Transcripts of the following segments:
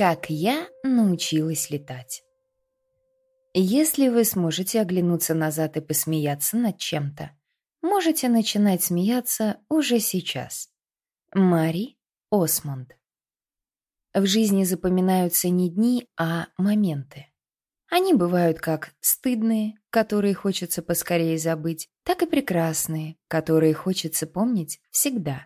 Как я научилась летать. Если вы сможете оглянуться назад и посмеяться над чем-то, можете начинать смеяться уже сейчас. Мари Осмонд. В жизни запоминаются не дни, а моменты. Они бывают как стыдные, которые хочется поскорее забыть, так и прекрасные, которые хочется помнить всегда.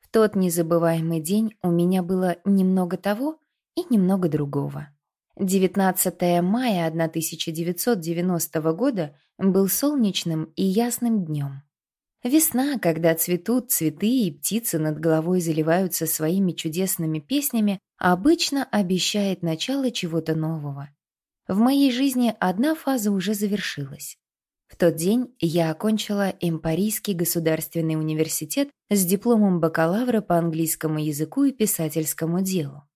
В тот незабываемый день у меня было немного того и немного другого. 19 мая 1990 года был солнечным и ясным днем. Весна, когда цветут цветы и птицы над головой заливаются своими чудесными песнями, обычно обещает начало чего-то нового. В моей жизни одна фаза уже завершилась. В тот день я окончила Эмпарийский государственный университет с дипломом бакалавра по английскому языку и писательскому делу.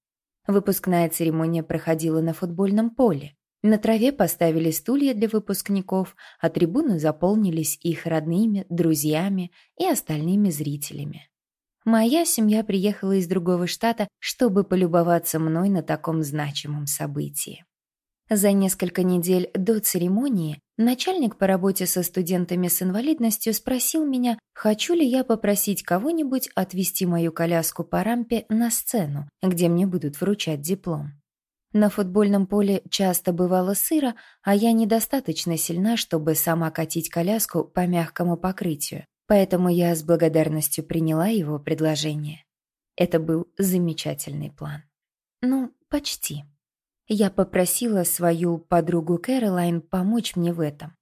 Выпускная церемония проходила на футбольном поле. На траве поставили стулья для выпускников, а трибуны заполнились их родными, друзьями и остальными зрителями. Моя семья приехала из другого штата, чтобы полюбоваться мной на таком значимом событии. За несколько недель до церемонии начальник по работе со студентами с инвалидностью спросил меня, хочу ли я попросить кого-нибудь отвезти мою коляску по рампе на сцену, где мне будут вручать диплом. На футбольном поле часто бывало сыро, а я недостаточно сильна, чтобы сама катить коляску по мягкому покрытию, поэтому я с благодарностью приняла его предложение. Это был замечательный план. Ну, почти. Я попросила свою подругу Кэролайн помочь мне в этом.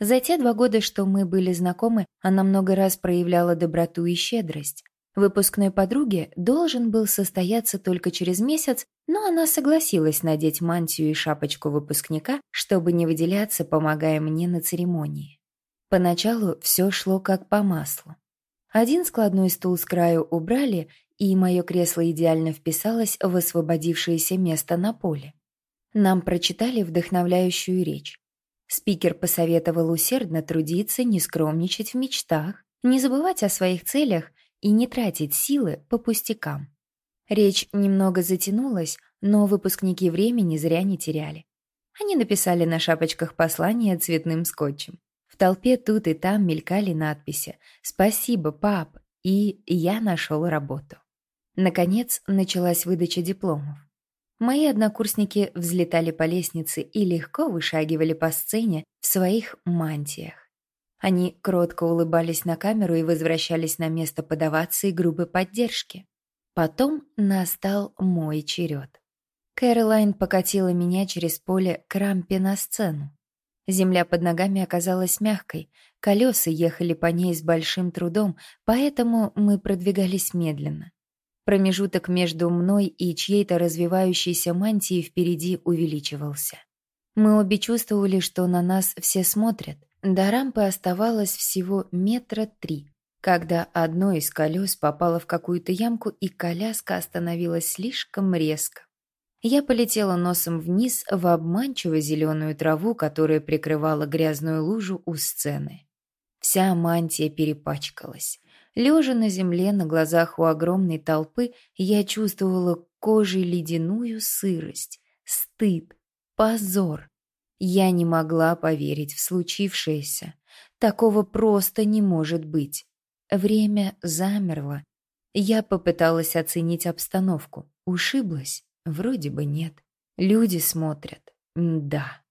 За те два года, что мы были знакомы, она много раз проявляла доброту и щедрость. Выпускной подруге должен был состояться только через месяц, но она согласилась надеть мантию и шапочку выпускника, чтобы не выделяться, помогая мне на церемонии. Поначалу все шло как по маслу. Один складной стул с краю убрали, и мое кресло идеально вписалось в освободившееся место на поле. Нам прочитали вдохновляющую речь. Спикер посоветовал усердно трудиться, не скромничать в мечтах, не забывать о своих целях и не тратить силы по пустякам. Речь немного затянулась, но выпускники времени зря не теряли. Они написали на шапочках послания цветным скотчем. В толпе тут и там мелькали надписи «Спасибо, пап» и «Я нашел работу». Наконец началась выдача дипломов. Мои однокурсники взлетали по лестнице и легко вышагивали по сцене в своих мантиях. Они кротко улыбались на камеру и возвращались на место подаваться и грубой поддержки. Потом настал мой черед. Кэролайн покатила меня через поле к рампе на сцену. Земля под ногами оказалась мягкой, колеса ехали по ней с большим трудом, поэтому мы продвигались медленно. Промежуток между мной и чьей-то развивающейся мантией впереди увеличивался. Мы обе чувствовали, что на нас все смотрят. До рампы оставалось всего метра три, когда одно из колес попало в какую-то ямку, и коляска остановилась слишком резко. Я полетела носом вниз в обманчиво зеленую траву, которая прикрывала грязную лужу у сцены. Вся мантия перепачкалась. Лежа на земле на глазах у огромной толпы, я чувствовала кожей ледяную сырость, стыд, позор. Я не могла поверить в случившееся. Такого просто не может быть. Время замерло. Я попыталась оценить обстановку. Ушиблась? Вроде бы нет. Люди смотрят. Да.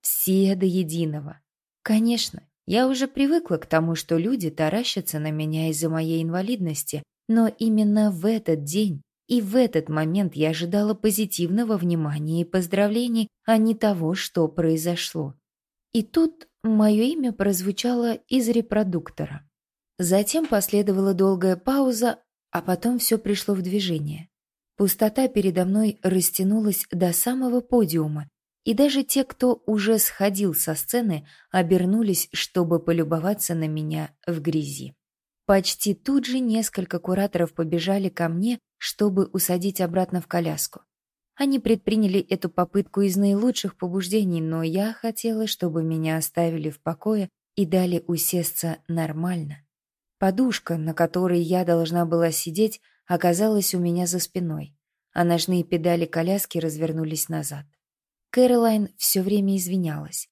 Все до единого. Конечно, я уже привыкла к тому, что люди таращатся на меня из-за моей инвалидности, но именно в этот день и в этот момент я ожидала позитивного внимания и поздравлений, а не того, что произошло. И тут мое имя прозвучало из репродуктора. Затем последовала долгая пауза, а потом все пришло в движение. Пустота передо мной растянулась до самого подиума, и даже те, кто уже сходил со сцены, обернулись, чтобы полюбоваться на меня в грязи. Почти тут же несколько кураторов побежали ко мне, чтобы усадить обратно в коляску. Они предприняли эту попытку из наилучших побуждений, но я хотела, чтобы меня оставили в покое и дали усесться нормально. Подушка, на которой я должна была сидеть, оказалась у меня за спиной. а ножные педали коляски развернулись назад. Кэролайн все время извинялась.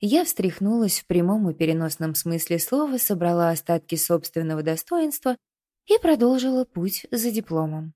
Я встряхнулась в прямом и переносном смысле слова, собрала остатки собственного достоинства и продолжила путь за дипломом.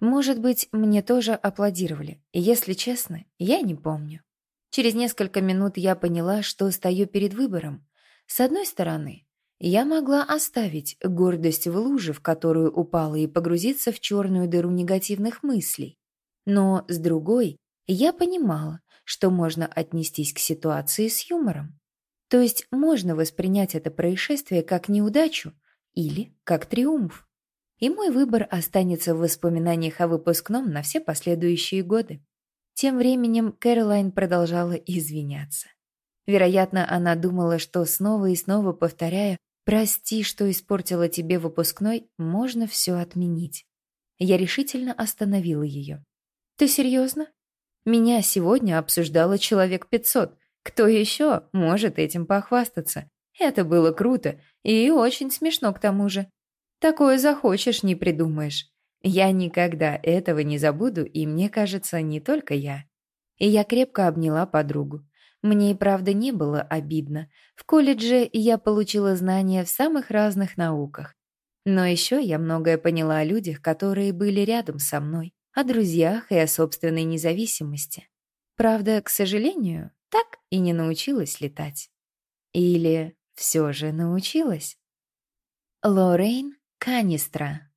Может быть, мне тоже аплодировали, если честно, я не помню. Через несколько минут я поняла, что стою перед выбором. С одной стороны, я могла оставить гордость в луже, в которую упала, и погрузиться в черную дыру негативных мыслей. Но, с другой, я понимала, что можно отнестись к ситуации с юмором. То есть можно воспринять это происшествие как неудачу или как триумф. И мой выбор останется в воспоминаниях о выпускном на все последующие годы. Тем временем Кэролайн продолжала извиняться. Вероятно, она думала, что снова и снова повторяя «Прости, что испортила тебе выпускной, можно все отменить». Я решительно остановила ее. «Ты серьезно? Меня сегодня обсуждало человек пятьсот. Кто еще может этим похвастаться? Это было круто и очень смешно к тому же. Такое захочешь, не придумаешь. Я никогда этого не забуду, и мне кажется, не только я. И я крепко обняла подругу. Мне и правда не было обидно. В колледже я получила знания в самых разных науках. Но еще я многое поняла о людях, которые были рядом со мной, о друзьях и о собственной независимости. Правда, к сожалению, так и не научилась летать. Или все же научилась? Лоррейн Канистра